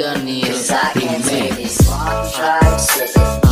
done I can make this one try,